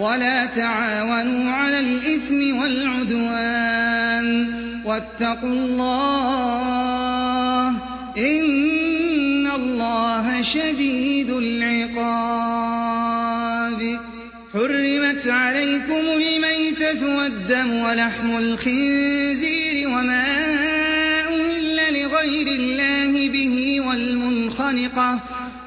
ولا تعاونوا على الإثم والعدوان واتقوا الله إن الله شديد العقاب. حرمت عليكم الميتة والدم ولحم الخنزير وما أهل لغير الله به والمنخنقة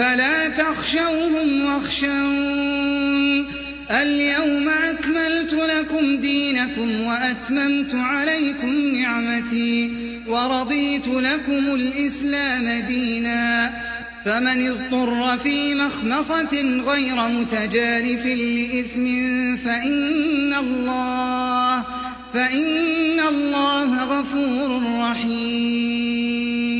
فلا تخشوهم واخشون. اليوم أكملت لكم دينكم وأتممت عليكم نعمتي ورضيت لكم الإسلام دينا. فمن اضطر في مخمصة غير متجانف لإثم فإن الله فإن الله غفور رحيم.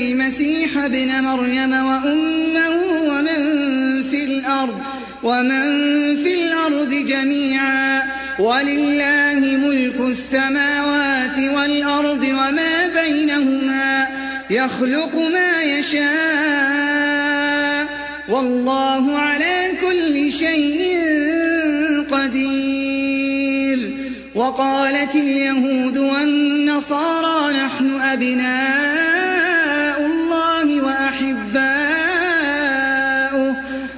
المسيح ابن مريم وأمه ومن في الأرض ومن في الأرض جميعا. ولله ملك السماوات والأرض وما بينهما يخلق ما يشاء. والله على كل شيء قدير. وقالت اليهود والنصارى نحن أبناء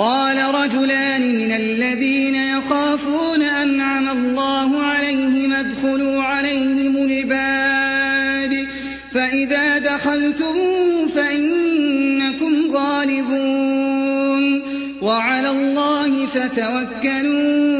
قال رجلان من الذين يخافون أنعم الله عليهم ادخلوا عليهم الباب فإذا دخلتم فإنكم غالبون وعلى الله فتوكلوا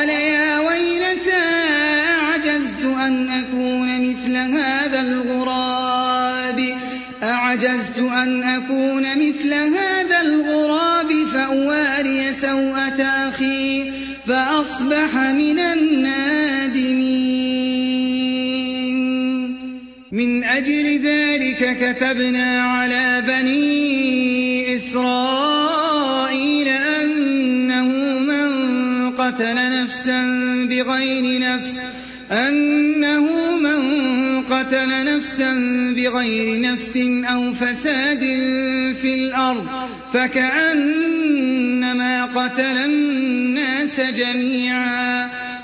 ذلك كتبنا على بني إسرائيل أنه من قتل نفسا بغير نفس أنه من قتل نفسا بغير نفس أو فساد في الأرض فكأنما قتل الناس جميعا.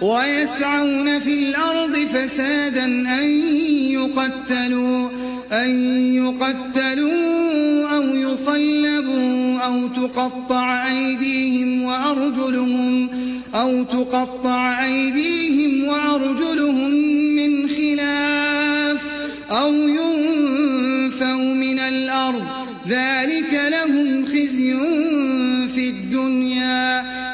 ويسعون في الأرض فسادا أن يقتلوا أن يقتلوا أو يصلبوا أو تقطع أيديهم وأرجلهم أو تقطع أيديهم وأرجلهم من خلاف أو ينفوا من الأرض. ذلك لهم خزي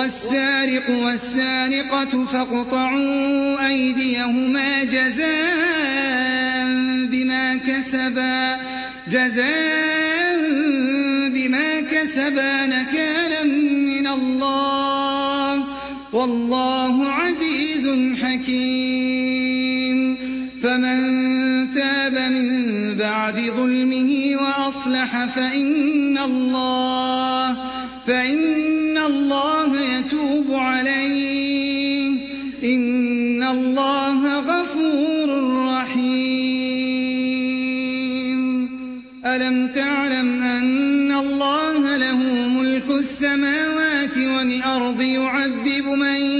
والسارق والسارقة فاقطعوا أيديهما جزاء بما كسبا جزاء بما كسبا نكالا من الله. والله عزيز حكيم. فمن تاب من بعد ظلمه وأصلح فإن الله فإن الله يتوب عليه. إن الله غفور رحيم. ألم تعلم أن الله له ملك السماوات والأرض يعذب من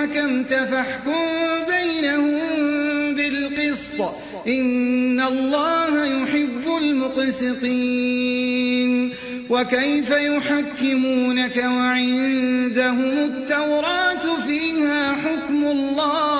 حكمت فاحكم بينهم بالقسط. إن الله يحب المقسطين. وكيف يحكمونك وعندهم التوراة فيها حكم الله؟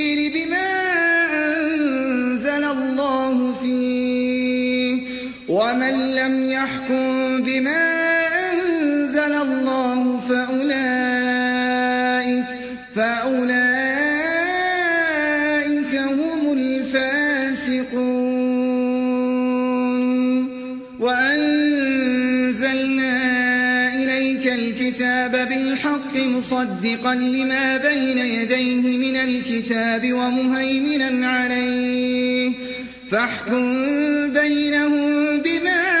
ومن لم يحكم بما أنزل الله فأولئك فأولئك هم الفاسقون. وأنزلنا إليك الكتاب بالحق مصدقا لما بين يديه من الكتاب ومهيمنا عليه. فاحكم بينهم بما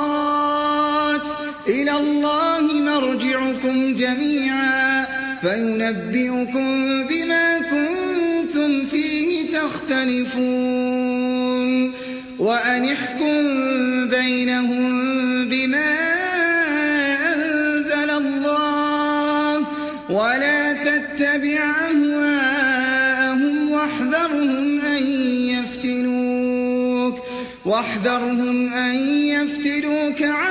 مرجعكم جميعا فينبئكم بما كنتم فيه تختلفون وأن احكم بينهم بما أنزل الله ولا تتبع أهواءهم واحذرهم أن يفتنوك واحذرهم أن يفتنوك عن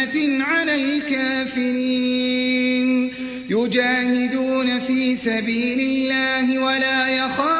أعزة على الكافرين يجاهدون في سبيل الله ولا يخافون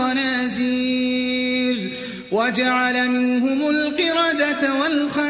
القردة والخنازير وجعل منهم القردة والخنازير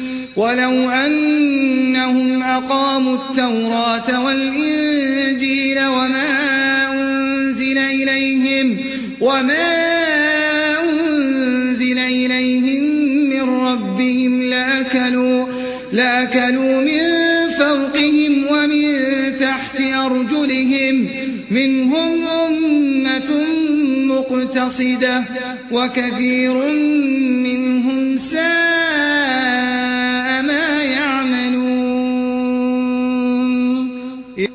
ولو أنهم أقاموا التوراة والإنجيل وما أنزل إليهم وما أنزل إليهم من ربهم لأكلوا لأكلوا من فوقهم ومن تحت أرجلهم منهم أمة مقتصدة وكثير منهم ساء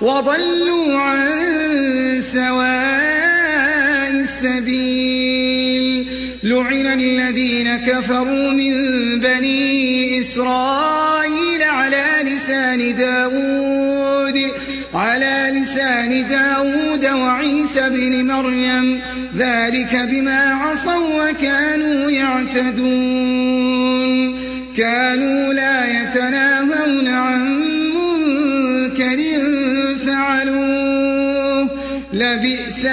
وضلوا عن سواء السبيل. لعن الذين كفروا من بني إسرائيل على لسان داود. على لسان داود وعيسى بن مريم. ذلك بما عصوا وكانوا يعتدون. كانوا لا يتناهون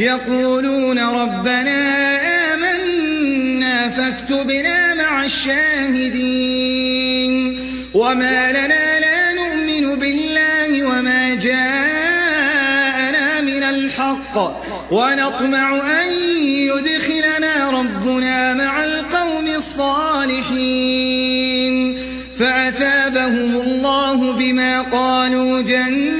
يقولون ربنا آمنا فاكتبنا مع الشاهدين وما لنا لا نؤمن بالله وما جاءنا من الحق ونطمع أن يدخلنا ربنا مع القوم الصالحين فأثابهم الله بما قالوا جنات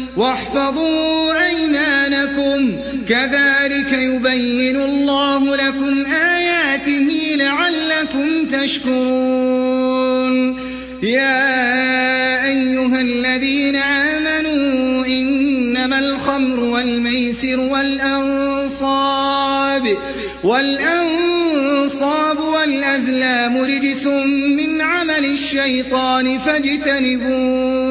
واحفظوا أيمانكم. كذلك يبين الله لكم آياته لعلكم تشكرون. يا أيها الذين آمنوا إنما الخمر والميسر والأنصاب والأنصاب والأزلام رجس من عمل الشيطان فاجتنبوه.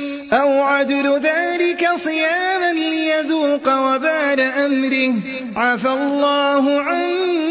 أو عدل ذلك صياما ليذوق وبال أمره. عفى الله عما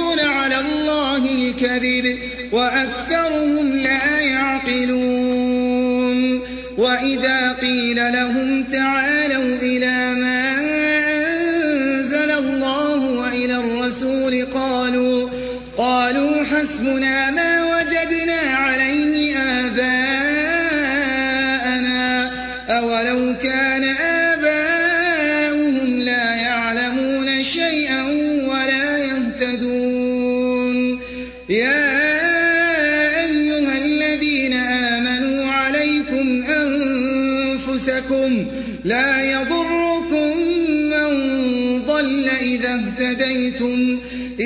الكذب وأكثرهم لا يعقلون وإذا قيل لهم تعالوا إلى ما أنزل الله وإلى الرسول قالوا قالوا حسبنا ما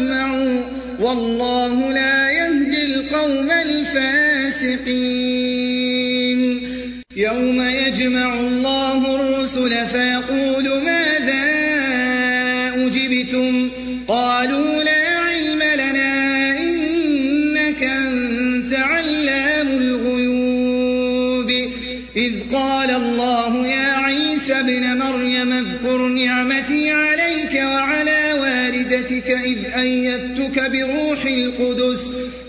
الله واسمعوا والله لا يهدي القوم الفاسقين. يوم يجمع الله الرسل فيقول ماذا أجبتم؟ قالوا لا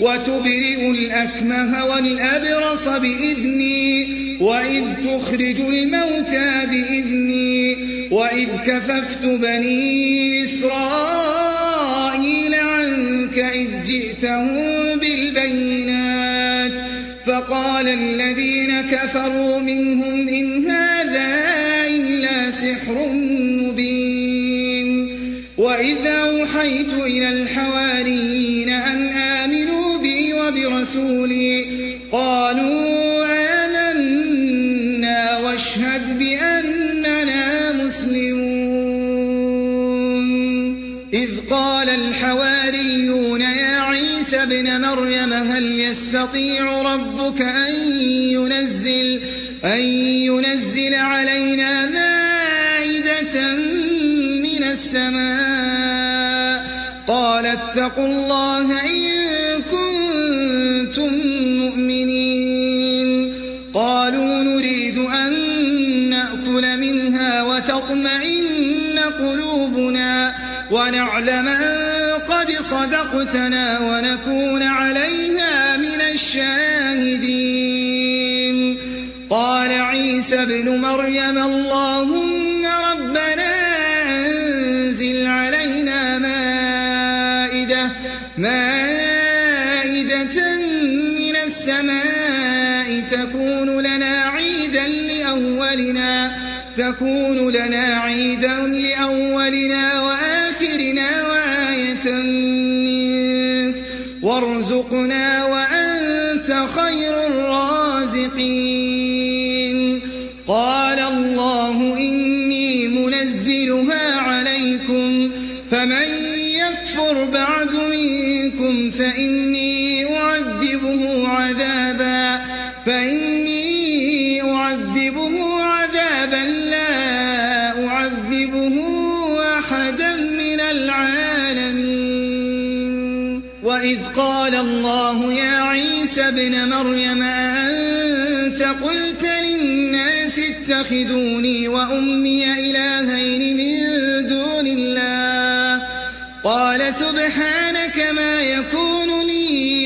وتبرئ الأكمه والأبرص بإذني وإذ تخرج الموتى بإذني وإذ كففت بني إسرائيل عنك إذ جئتهم بالبينات. فقال الذين كفروا منهم إن هذا إلا سحر مبين. وإذا أوحيت إلى الحواريين وبرسولي قالوا آمنا واشهد بأننا مسلمون. إذ قال الحواريون يا عيسى ابن مريم هل يستطيع ربك أن ينزل, أن ينزل علينا مائدة من السماء؟ قال اتقوا الله إن ونعلم أن قد صدقتنا ونكون عليها من الشاهدين. قال عيسى ابن مريم اللهم ربنا أنزل علينا مائدة مائدة من السماء تكون لنا عيدا لأولنا تكون لنا قال الله يا عيسى ابن مريم أنت قلت للناس اتخذوني وأمي إلهين من دون الله قال سبحانك ما يكون